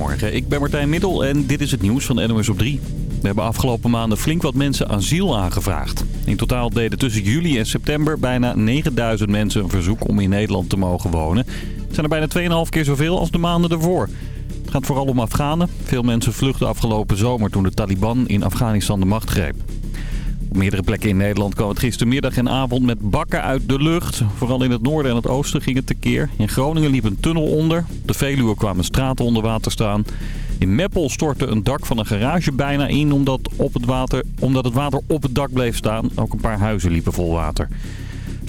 Goedemorgen, ik ben Martijn Middel en dit is het nieuws van NOS op 3. We hebben afgelopen maanden flink wat mensen asiel aangevraagd. In totaal deden tussen juli en september bijna 9000 mensen een verzoek om in Nederland te mogen wonen. Het zijn er bijna 2,5 keer zoveel als de maanden ervoor. Het gaat vooral om Afghanen. Veel mensen vluchtten afgelopen zomer toen de Taliban in Afghanistan de macht greep. Op meerdere plekken in Nederland kwam het gistermiddag en avond met bakken uit de lucht. Vooral in het noorden en het oosten ging het tekeer. In Groningen liep een tunnel onder. De Veluwe kwamen straten onder water staan. In Meppel stortte een dak van een garage bijna in omdat, op het water, omdat het water op het dak bleef staan. Ook een paar huizen liepen vol water.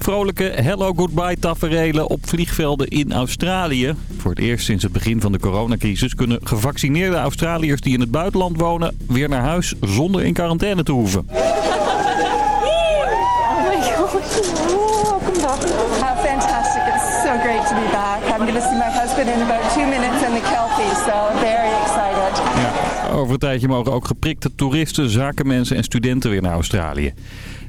Vrolijke hello goodbye taferelen op vliegvelden in Australië. Voor het eerst sinds het begin van de coronacrisis kunnen gevaccineerde Australiërs die in het buitenland wonen weer naar huis zonder in quarantaine te hoeven. Over een tijdje mogen ook geprikte toeristen, zakenmensen en studenten weer naar Australië.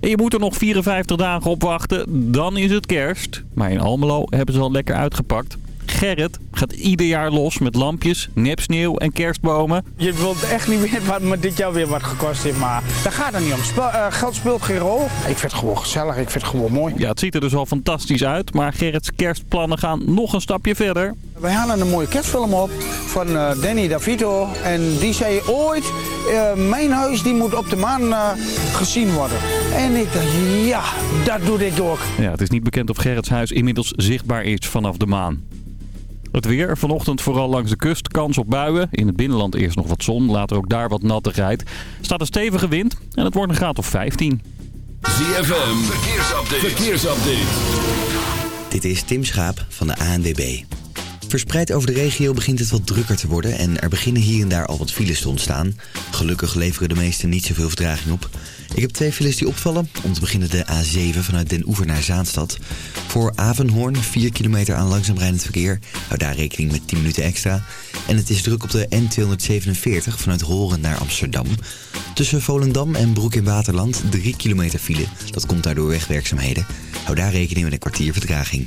En je moet er nog 54 dagen op wachten, dan is het kerst. Maar in Almelo hebben ze al lekker uitgepakt. Gerrit gaat ieder jaar los met lampjes, nepsneeuw en kerstbomen. Je wilt echt niet weten wat me dit jaar weer wat gekost heeft, maar daar gaat het niet om. Spel, eh, geld speelt geen rol. Ik vind het gewoon gezellig, ik vind het gewoon mooi. Ja, het ziet er dus al fantastisch uit, maar Gerrits kerstplannen gaan nog een stapje verder. Wij hadden een mooie kerstfilm op van eh, Danny DeVito. En die zei ooit, eh, mijn huis die moet op de maan gezien worden. En ik dacht, ja, dat doe ik ook. Ja, het is niet bekend of Gerrits huis inmiddels zichtbaar is vanaf de maan. Het weer, vanochtend vooral langs de kust, kans op buien. In het binnenland eerst nog wat zon, later ook daar wat nattigheid. Er staat een stevige wind en het wordt een graad of 15. ZFM, verkeersupdate. verkeersupdate. Dit is Tim Schaap van de ANWB. Verspreid over de regio begint het wat drukker te worden en er beginnen hier en daar al wat files te ontstaan. Gelukkig leveren de meeste niet zoveel vertraging op. Ik heb twee files die opvallen. Om te beginnen de A7 vanuit Den Oever naar Zaanstad. Voor Avenhoorn 4 kilometer aan langzaam rijdend verkeer. Hou daar rekening met 10 minuten extra. En het is druk op de N247 vanuit Horen naar Amsterdam. Tussen Volendam en Broek in Waterland 3 kilometer file. Dat komt daardoor wegwerkzaamheden. Hou daar rekening met een kwartier vertraging.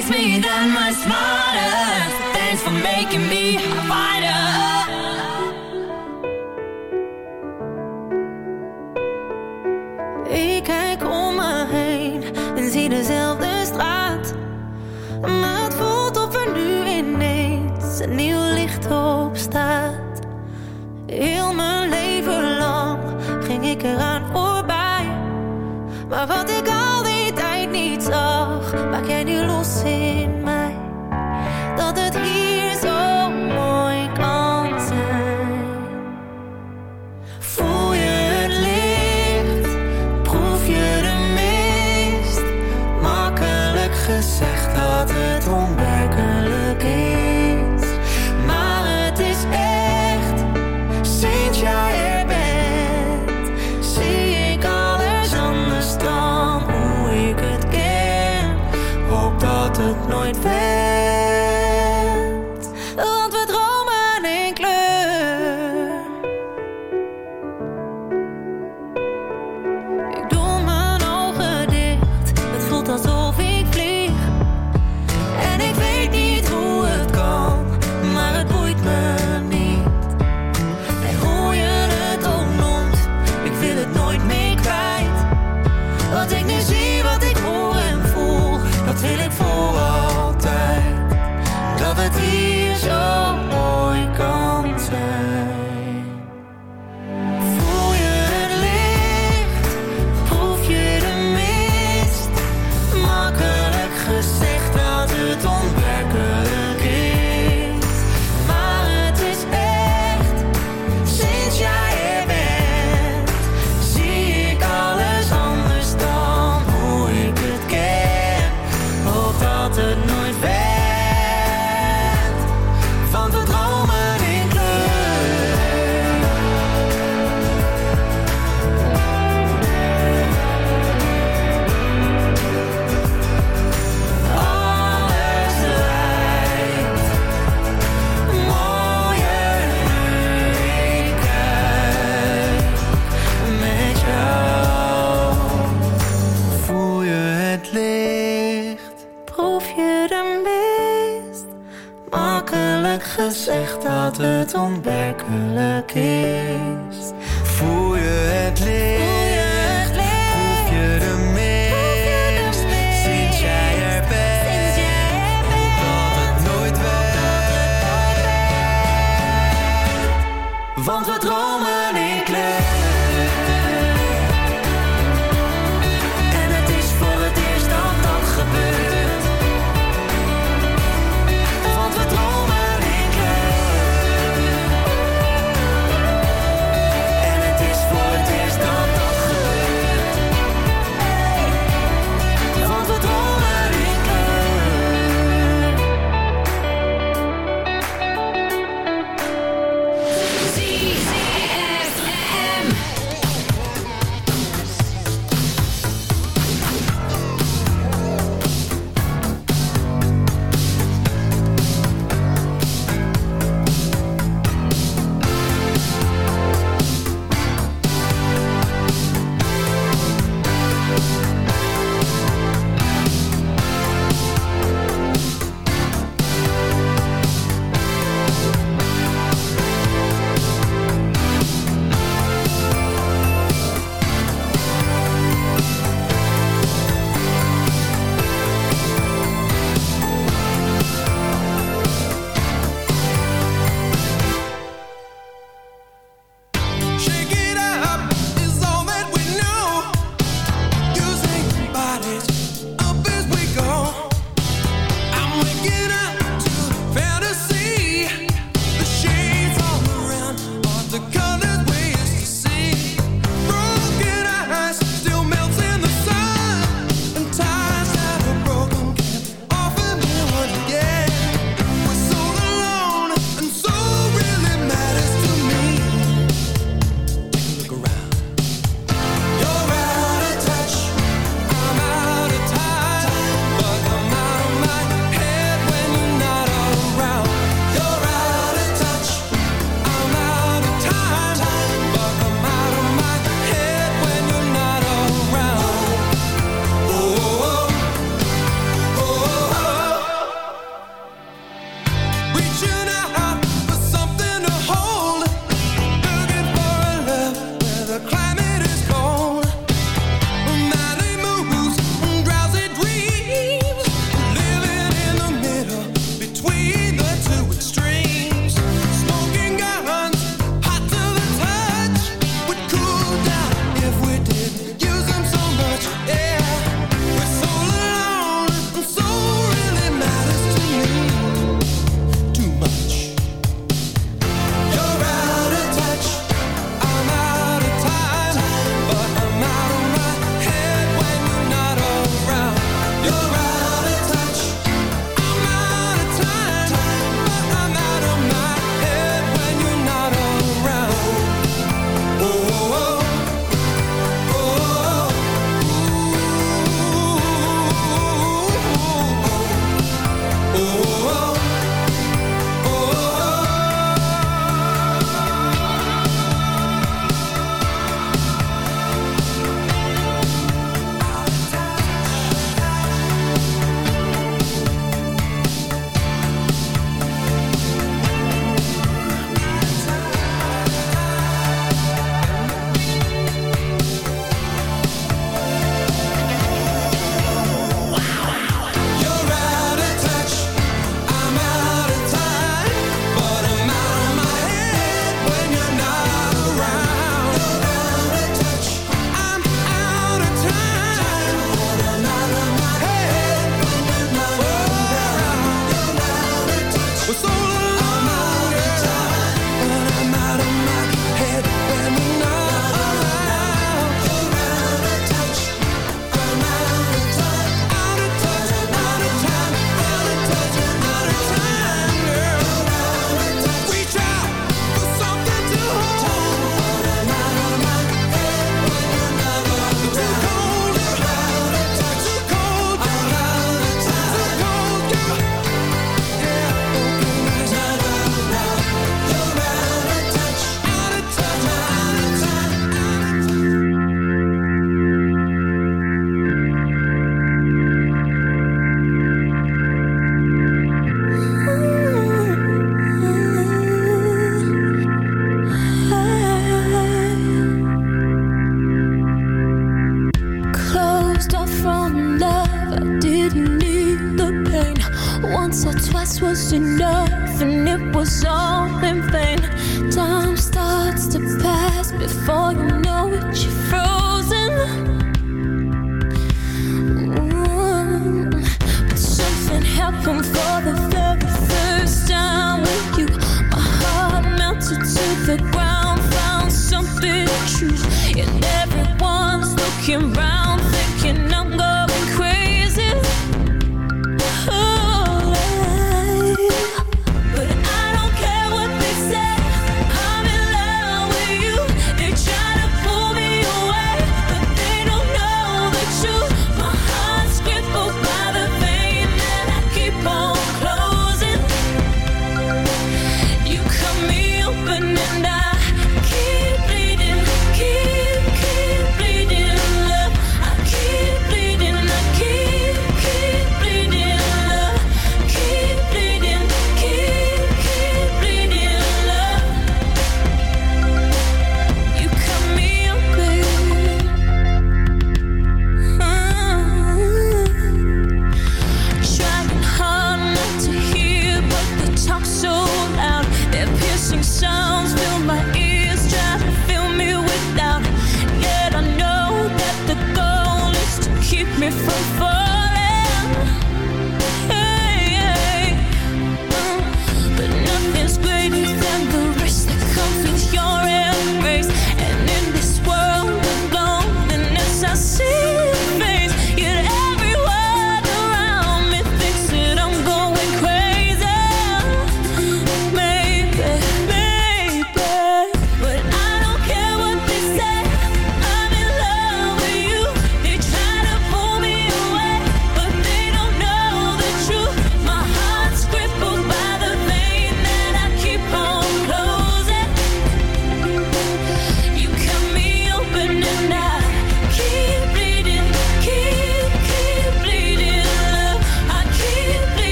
makes me that much smarter. Thanks for making me a fighter Ik kijk om me heen en zie dezelfde straat. Maar het voelt of er nu ineens een nieuw licht op staat. Heel mijn leven lang ging ik eraan voorbij. Maar wat ik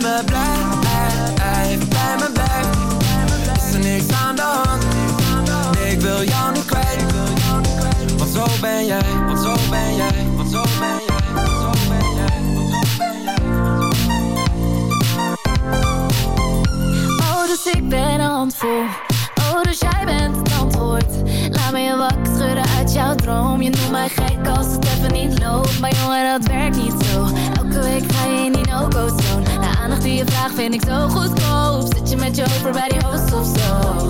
bij me, blijf, bij me, blijf. Is er niks aan de hand? Ik wil jou niet kwijt. Want zo ben jij, want zo ben jij, want zo ben jij. Oh, dus ik ben een handvol. Oh, dus jij bent het antwoord. Laat me je wakker schudden uit jouw droom. Je noemt mij gek als het even niet loopt. Maar jongen, dat werkt niet zo ik ga je in die no-go zone. De aandacht die je vraagt vind ik zo goedkoop. Zit je met je over bij die host of zo?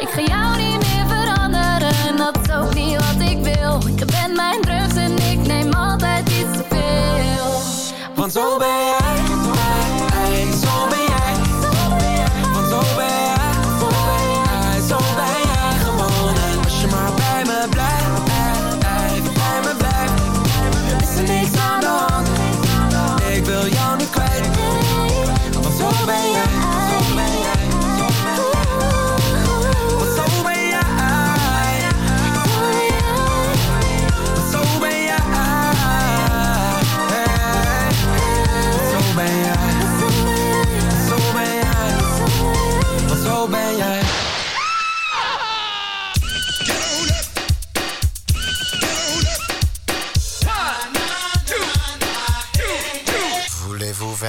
Ik ga jou niet meer veranderen, dat is ook niet wat ik wil. Je bent mijn drugs en ik neem altijd iets te veel. Want zo ben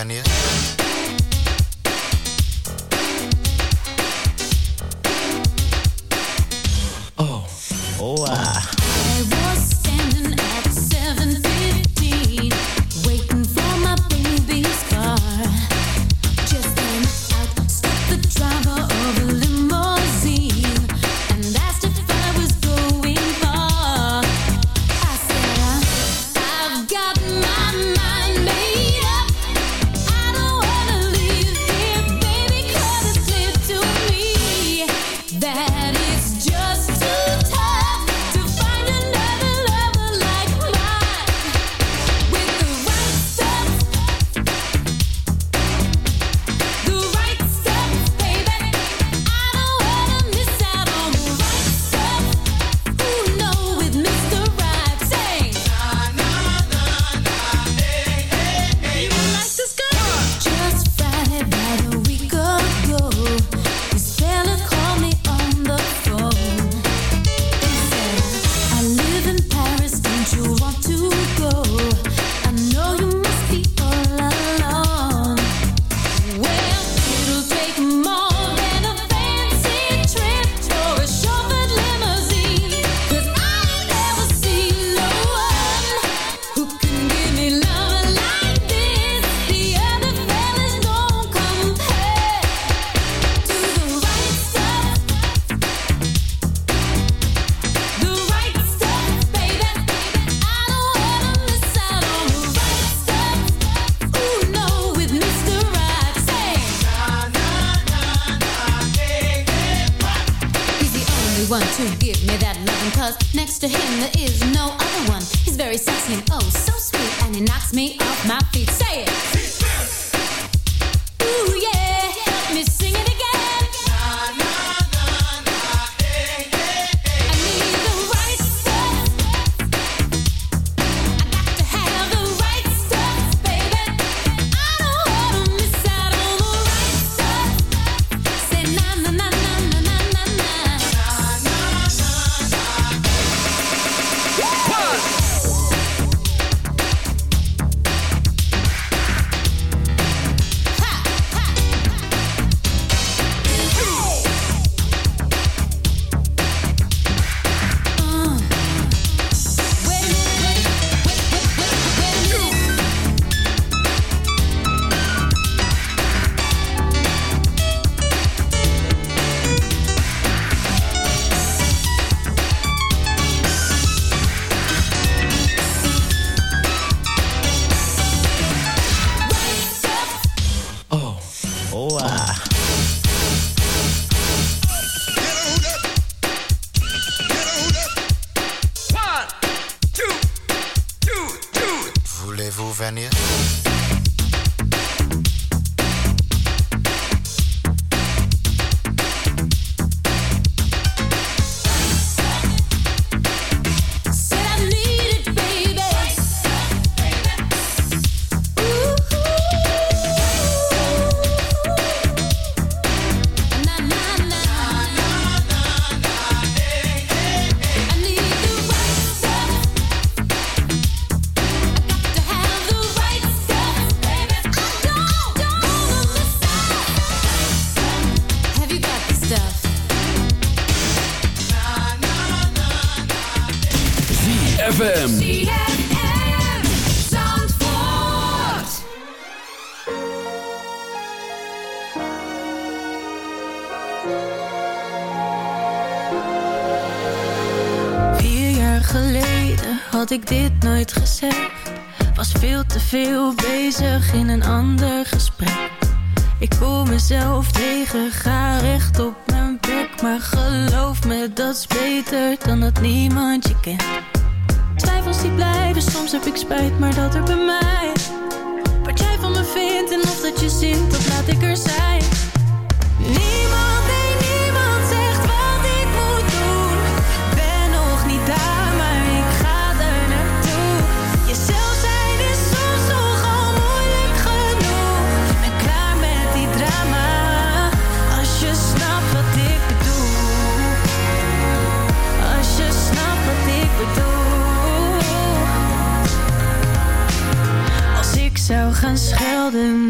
ben?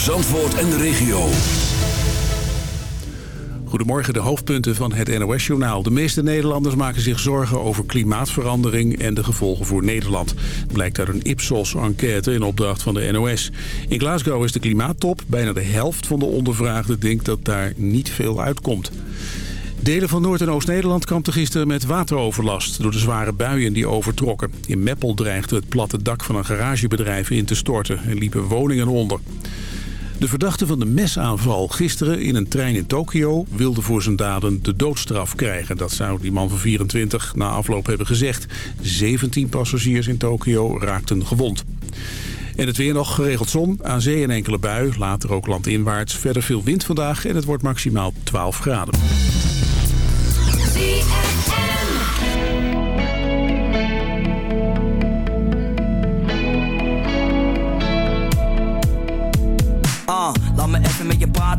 Voor Zandvoort en de regio. Goedemorgen, de hoofdpunten van het NOS-journaal. De meeste Nederlanders maken zich zorgen over klimaatverandering en de gevolgen voor Nederland. Blijkt uit een Ipsos-enquête in opdracht van de NOS. In Glasgow is de klimaattop. Bijna de helft van de ondervraagden denkt dat daar niet veel uitkomt. Delen van Noord- en Oost-Nederland kampten gisteren met wateroverlast... door de zware buien die overtrokken. In Meppel dreigde het platte dak van een garagebedrijf in te storten... en liepen woningen onder. De verdachte van de mesaanval gisteren in een trein in Tokio... wilde voor zijn daden de doodstraf krijgen. Dat zou die man van 24 na afloop hebben gezegd. 17 passagiers in Tokio raakten gewond. En het weer nog geregeld zon, aan zee en enkele bui. Later ook landinwaarts. Verder veel wind vandaag en het wordt maximaal 12 graden.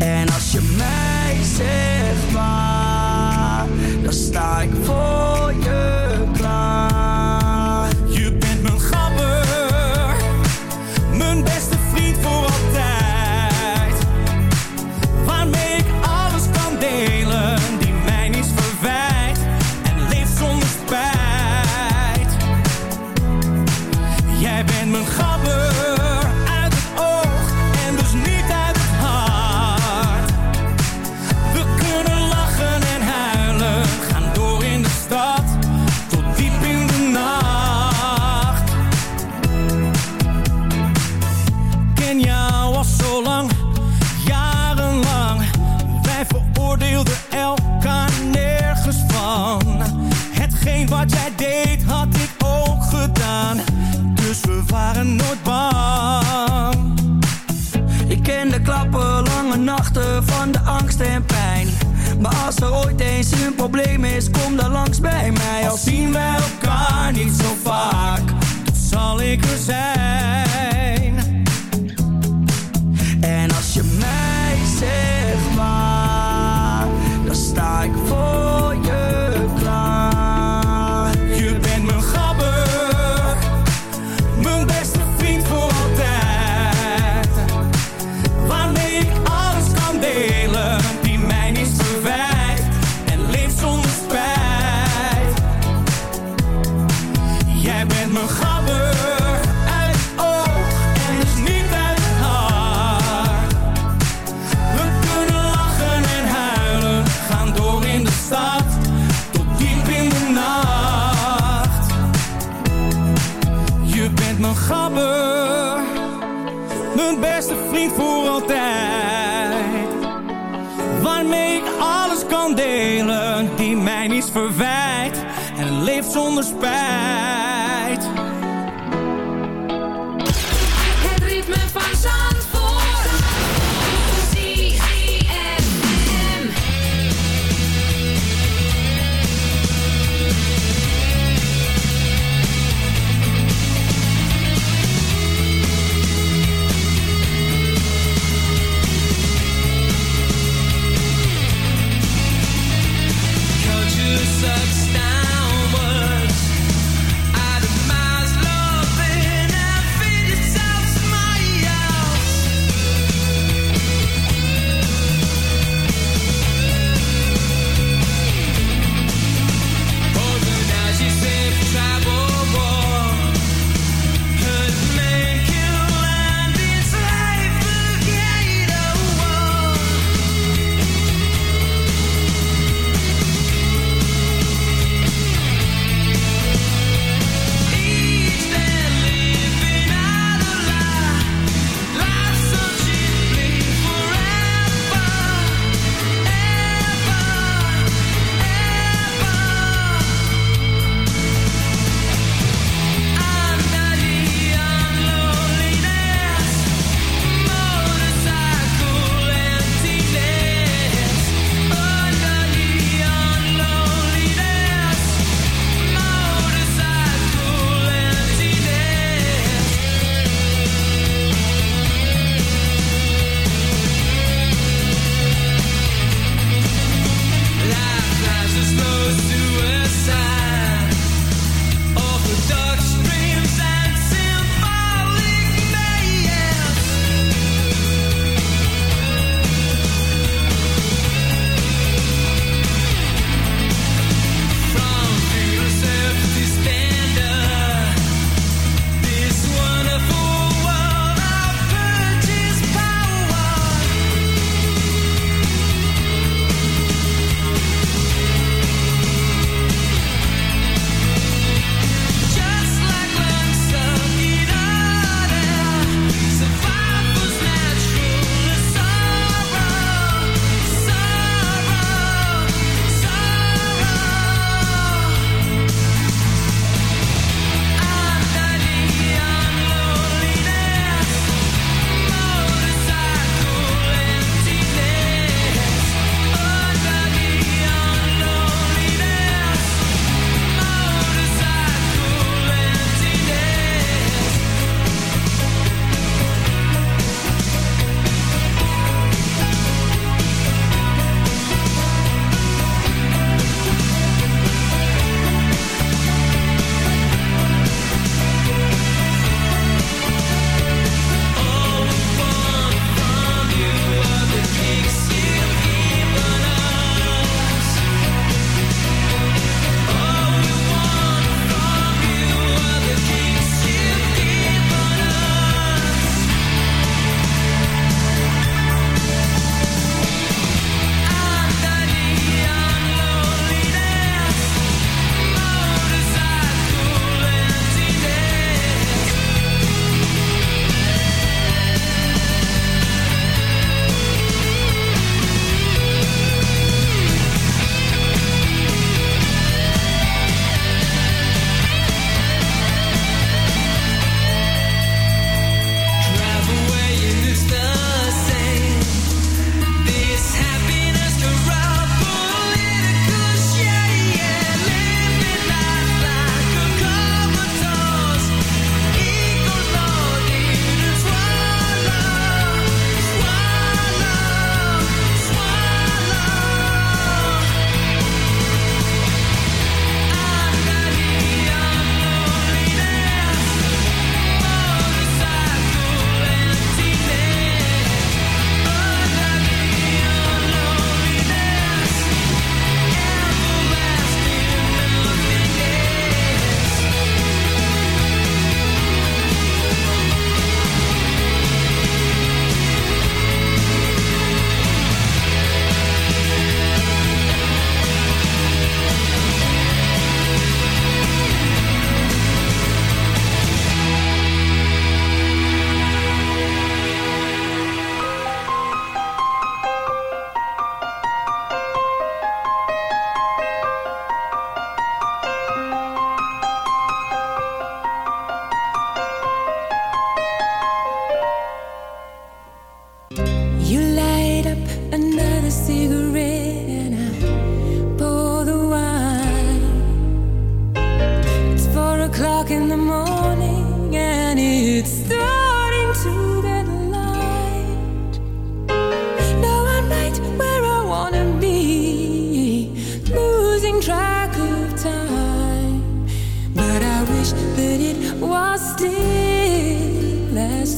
En als je mij zegt dan sta ik voor mij niets verwijt en leeft zonder spijt.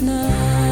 not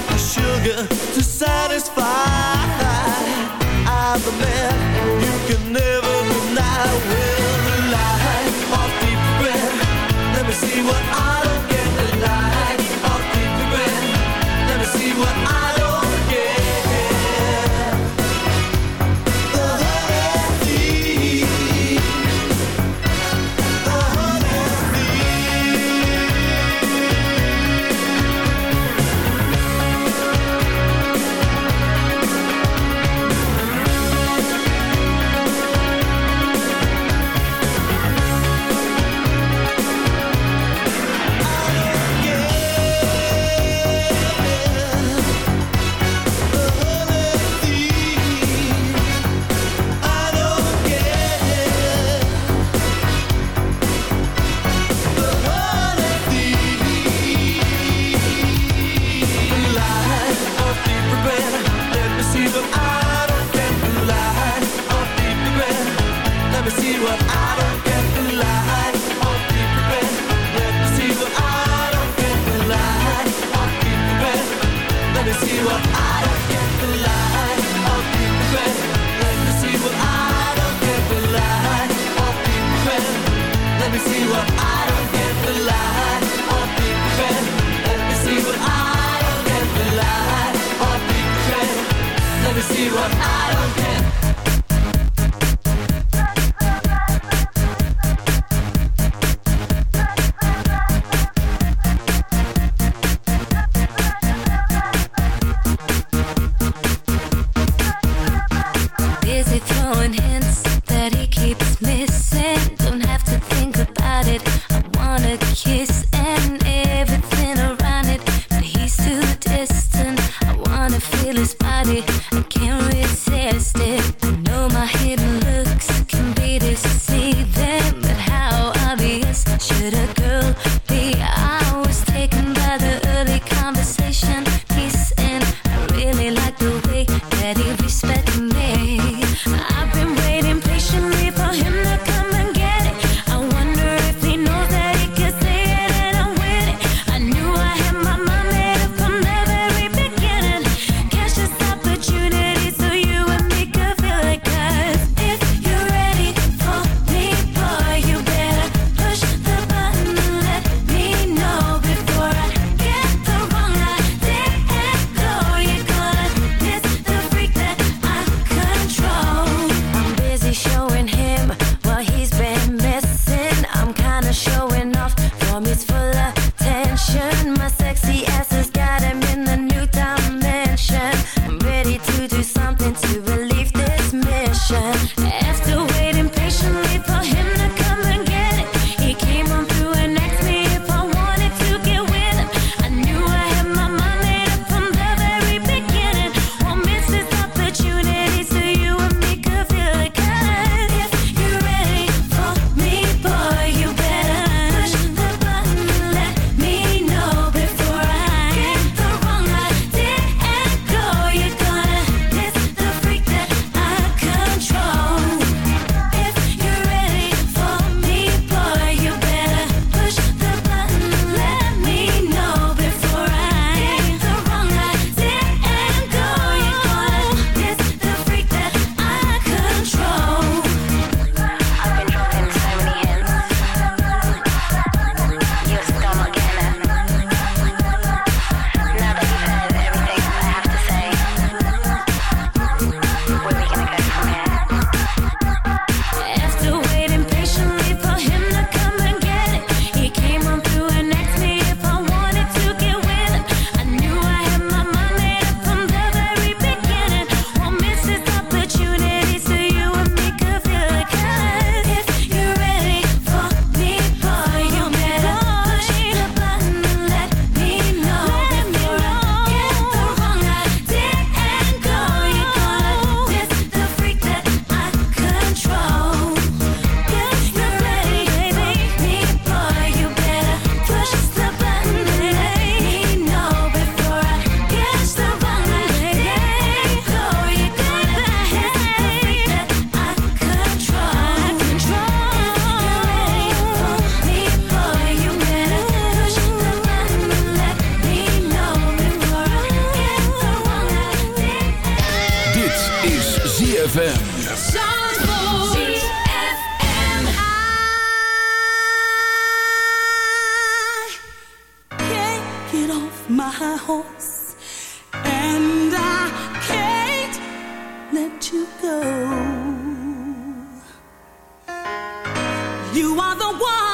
got the sugar to satisfy. I'm the man one.